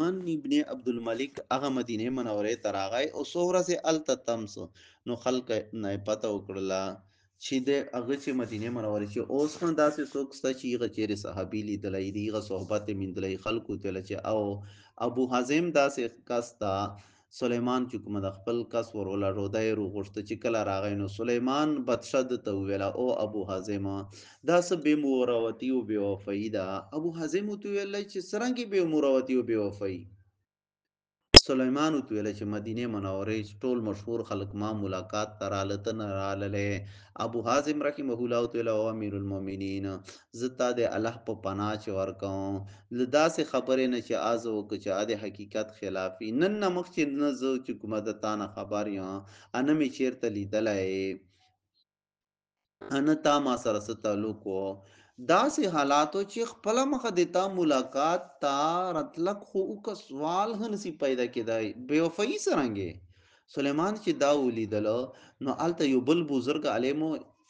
عثمان ابن عبدالملک هغه مدینه منورې ته راغی او څو ورځې هلته تم سو نو خلک نه پته وکړله چې د هغه چې مدینه منورې چې اوس هم داسې څوک سته چې هغه چیرې صحابي لیدلی دی هغه صحبت یې میندلی خلکو ته چې او ابو حازم داسې کس ته سلیمان چې کومه ده خپل کس ور ولرو دی رو غوښته چې کله راغی نو سلیمان بتشه ده ته وویل او ابو حازم دا څه بې مروتی او بې وفایي ده ابو حازم ورته وویل چې څرنګه بې مروتی او بې وفایي سلیمان ورته وویل چې مدینه منوره ټول مشهور خلک ما ملاقات ته راله ته نه راللی ابو حازم رحمه الله ورته وویل او امیر المؤمنین زه تا د الله په پناه چې ورکوم له داسې خبرې نه چې از و که چې د حقیقت خلافي نن نه مخ چې نه زه چې کومه د تا نه خبر یم انه مې چیرته لیدلی انه تا ما سره څه تعلق و داسې حالاتو چې خپل مخه د تا ملاقات تا رتلک خو او که سوال هنسی پیدا کېدای بیوفایی سرنګې سلیمان چې دا ولیدل نو الته یو بل بزرګ عالمو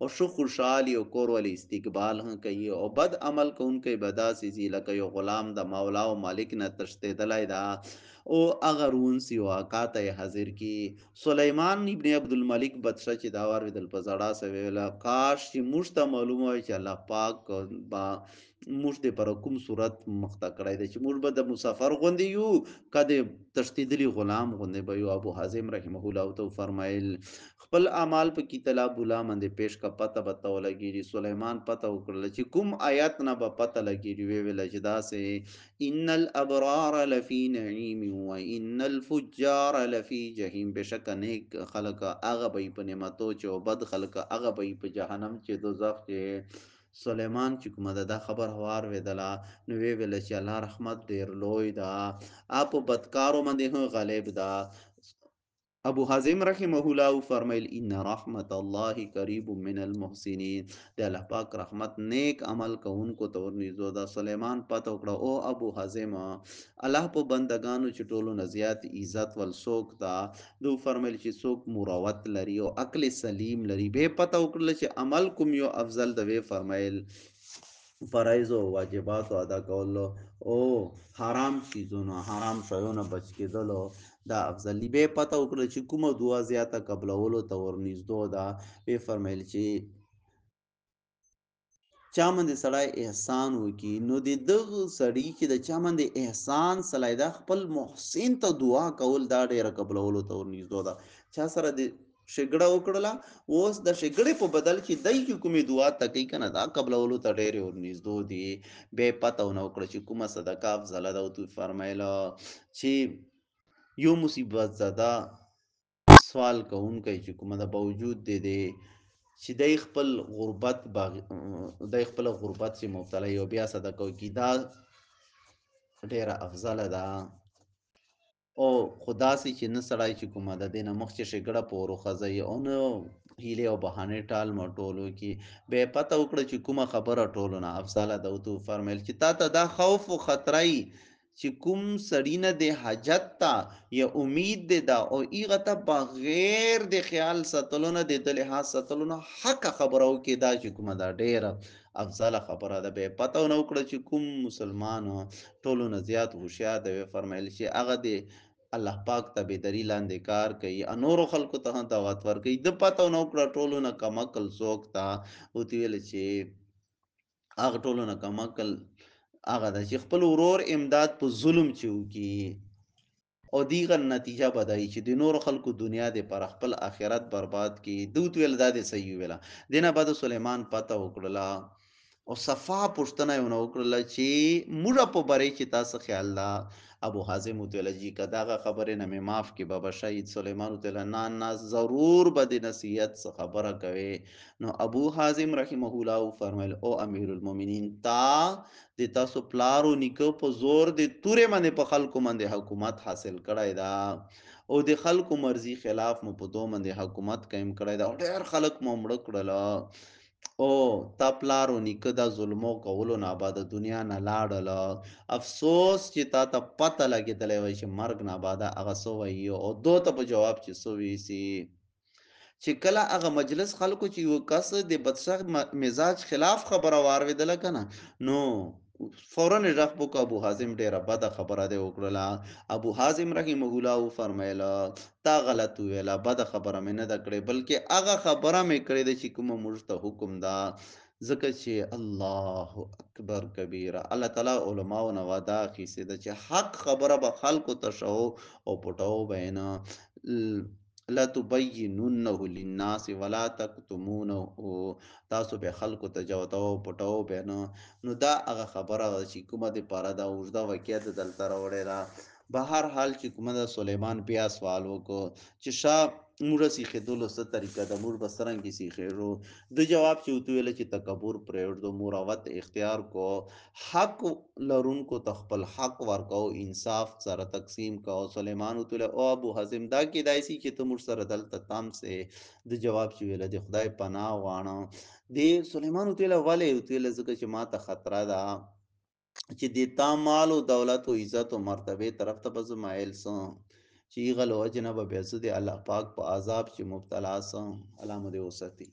او ښه خوشحال يي او کور ولي استقبال هم کوي او بد عمل کوونکی به داسي ځي لکه يو غلام د مولا او مالک نه تښتيدلی ده او هغه روون سي او اکا ته يي حاضر کي سليمان ابن عبدالملک بتشه چي دا واوريدل په ژړا سوه ويل کاش چي موږ ته معلومه وای چي الله پاک به موږ دي پر کوم صورت مخته کړی ده چي موږ به د مسافر غوندي يو که د تښتيدلي غلام غوندي به يو ابو حازم رحمه الله ته فرمايل خپل اعمال په کتلاب الله مندې پېش که پته به ته ولګېري سلېمان پته وکړله چې کوم آيت نه به پته لګېري وې وېله چې داسې ان الابرار لفي نعيم و ان الفجار لفي جهيم بشکه نيک خلک هغه به په نعمتو چې او بد خلک هغه به په جهنم چې دوزخ چې سلیمان چې کومه ده دا خبر هوار وېدله نو وی ویل چې الله رحمت ډیر لوی ده اپ بدکارو باندې غالب ده ابو حازم رحمه الله او فرمایل ان رحمت الله قریب من المحسنین د الله پاک رحمت نیک عمل کوونکو ته ورنږدې ده سلیمان پته وکړه او ابو حازم الله په بندگانو چې ټولو نه زیات عزت ول څوک ده نو فرمایل چې څوک مروت لري او عقل سلیم لري به پته وکړل چې عمل کوم یو افضل ده وی فرمایل فرایض او واجبات ادا کولو او حرام چیزونو حرام شیونو بچ کېدلو دا افضل دی به پته وکړه چې کومه دعا زیاته قبلولو ته ورنږدو ده به فرمایل چې چا باندې سړی احسان وکي نو د دغه سړی چې د چا باندې احسان سړی دا خپل محسن ته دعا کول دا ډېر قبلولو ته ورنږدو ده چا سره د شګړه وکړله اوس د شګړې په بدل کې دای کې کومې دعا تکي کنه دا قبلولو ته ډېر ور نږدې دي به پته ونه وکړه چې کومه صدقه افضل ده او تو فرمایله چې یو مصیبت زده سوال کوونکی چې کومه د باوجود دی دی چې دای خپل غربت باغ دای خپل غربت چې مبتلا یو بیا صدقه کی دا ډېره افضل ده او خو داسې چې نه سړی چې کومه د دې نه مخکې شګړه په ور وخځوي او نه هیلې او بهانې ټال مټول وکړي به یې پته وکړه چې کومه خبره ټولو نه افضله ده ورته وفرمیل چې تا ته دا خوف و خطره یي چې کوم سړي نه د حاجت ته یا امید دی ده او هغه ته بغیر د خیال ساتلو نه د ده لحاظ ساتلو نه حقه خبره وکړي دا چې کومه ده ډېره افضله خبره ده به پته ونه وکړه چې کوم مسلمان ټولو نه زیات هوښیار دی وی فرمایل چې هغه دی الله پاک ته به دری لاندې کار کوي انورو خلکو ته هم دعوت ورکوي د پته ونه وکړه ټولو نه کم عقل څوک ته او تی ویل چې هغه ټولو نه کم عقل هغه ده چې خپل ورور امداد په ظلم چې وکي او ديغه نتيجه به داي چي دنورو خلکو دنيا دي پر خپل اخرت برباد کي ده وت ويل دادي صحيح ويله دينه بعد سليمان پته وکړله او صفا پوښتنه يې ونه وکړله چي موږ په بري چي تاسو خيال ده ابو حازم وت ويل جي که دغه خبري نه مي معاف کي بابا شايد سليمان وت ويل نه نه ضرور به د نصيحت څه خبره کوي نو ابو حازم رحمه الله وفرمايل او امير المؤمنين تا د تاسو پلار او نیکه په زور د تورې باندې په خلکو باندې حکومت حاصل کړی دا او د خلکو مرضی خلاف مو په دوه باندې حکومت قائم کړی دا ډېر خلک مو مړ کړل او تا پلار او نیکه دا ظلمو کولو نه بعد دنیا نه لاړل افسوس چې تا ته پته لګېدلی وای چې مرګ نه بعد هغه سو وایي او دوه ته په جواب چې سو ویسي چې کله هغه مجلس خلکو چې یو کس د بدشخ مزاج خلاف خبره وارویدله کنه نو فورا رخ بو ابو حازم ډیره بد خبره دی وکړله ابو حازم رحمه الله او فرمایل تا غلط ویلا بد خبره مې نه د کړې بلکې هغه خبره مې کړې د چې کومه موږ ته حکم ده ځکه چې الله اکبر کبیره الله تعالی علما او نوادا خېسه د چې حق خبره به خلکو ته شو او پټاو بینه لتبیننه للناس ولا تکتمونه تاسو به خلکو ته جوتاو پټاو به نه نو دا هغه خبره ده چې کومه د پاره دا اوږده وکیت دلته راوړې ده به هر حال چې کومه د سلیمان بیا سوال وکړو چې شا موږ سیخېدلو څه طریقه ده موږ به څرنګه سیخېږو د جواب چې وتویل چې تکبر پرېږدو مروت اختیار کو حق لرونکو ته خپل حق ورکه او انصاف سره تقسیم که او سلیمان وتله او ابو حزم دا کېدای سي چې ته موږ سره دلته تم سې د جواب چې ویله د خدای پناه غواړم د سلیمان وتله ولې وتله ځکه چې ما ته خطره ده چې د تا مال او دولت او عزت او مرتبه طرف ته به زه مایل سم چې هغه له وجې نه به بیا زه د الله پاک په عذاب چې مبتلا سم الله مو دې وساتي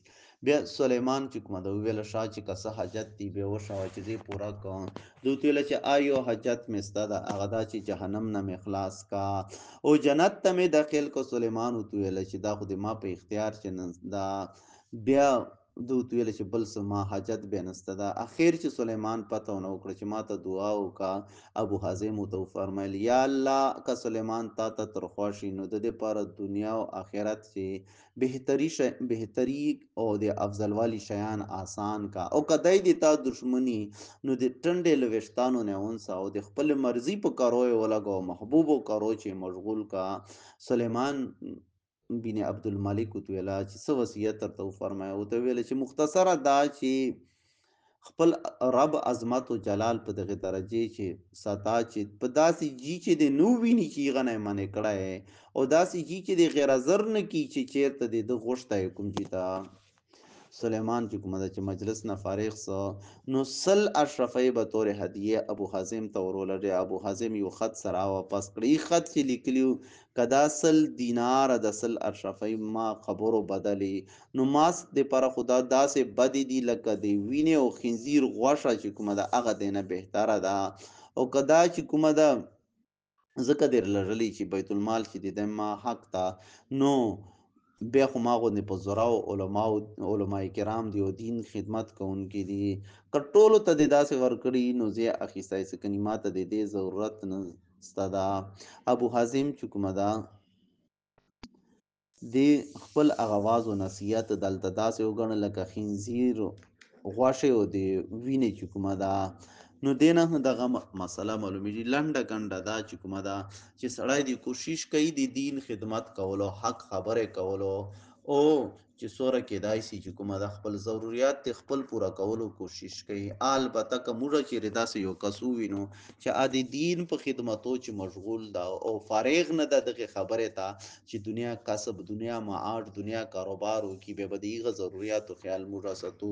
بیا سلیمان چې کومه ده وویله شاه چې که څه حاجت دی بیا وشوه چې زه یې پوره کوم ده ورته ویله چې آیو حاجت مې سته ده هغه دا چې جهنم نه مې خلاص کا او جنت ته مې داخل کو سلیمان ورته ویله چې دا خو د ما په اختیار چې نه دا بیا ده ورته ویل چې بل څه ما حاجت بیا نسته ده اخیر چې سلیمان پته ونه وکړه چې ماته دعا وکا ابو حازم ورته وفرمایل یا الله که سلیمان تا ته تر خوا شي نو د دې پاره دنیا او آخرت چې بهتري شی بهتري او د افضلوالي شیان آسان کا او که دی د تا دشمني نو د ټنډې له ویښتانو نه ونسه او د خپل مرضي په کرو یې ولګوه محبوبو کرو چې مشغول کا سلیمان بن عبد الملک وتویلا چې څه وصیت تر تو فرمایو ته ویل چې مختصره دا چې خپل رب عظمت او جلال په دغه درجه چې ستا چې په داسې جی چې د نو ویني چې غنه من کړه او داسې جی چې د غیر زر نه کی چې چیرته د غوښته کوم جی ته سلیمان چې کومه ده چې مجلس نه فارغ سو نو سل اشرفی به تور هدیه ابو حازم ته ورولږه ابو حازم یو خط سره واپس کړی خط چې لیکلیو کدا سل دینار د سل اشرفی ما خبرو بدلی نو ماس د پر خدا داسې بدی دی لکه دی وینه او خنزیر غوښه چې کومه ده هغه دینه بهتره ده او کدا چې کومه ده ځکه دې لرلي چې بیت المال چې د ما حق ته نو بیا خو ما غوندې په زراو علما او علما کرام دی او دین خدمت کوونکي دي که ټولو ته دې داسې ورکړي نو زه اخیستی څه کني ما ته دې دې ضرورت نه سته ده ابو حازم چې کومه ده دې خپل اغواز او نصیحت دلته داسې وګڼه لکه خنزیر غوښې او دې وینې چې کومه ده نو دې نه دغه مسله معلومیږي لنډه کنډه دا چې کومه ده چې سړی دې کوشش کوي د دین خدمت کولو حق خبرې کولو او چې سوره کېدای شي چې کومه د خپل ضرورت د خپل پوره کولو کوشش کوي البته که موږ چې داسې یو کس ووینو چې د دین په خدمتو چې مشغول ده او فارغ نه ده دغه خبرې ته چې دنیا کسب دنیا معاش دنیا کاروبار وکړي بیا به د هغه ضروریاتو خیال موږ ساتو